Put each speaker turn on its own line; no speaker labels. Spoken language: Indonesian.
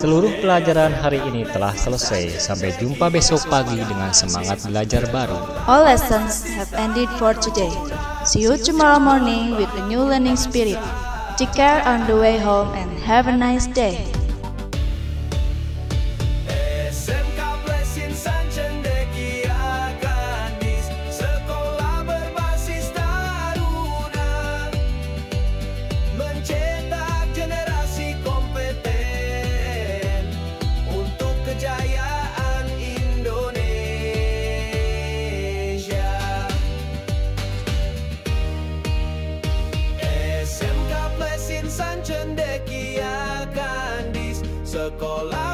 Seluruh pelajaran hari ini telah selesai. Sampai jumpa besok pagi dengan semangat belajar baru.
All lessons have ended for today. See you tomorrow morning with a new learning spirit. Take care on the way home and have a nice day.
Cendekia Gadis Sekolah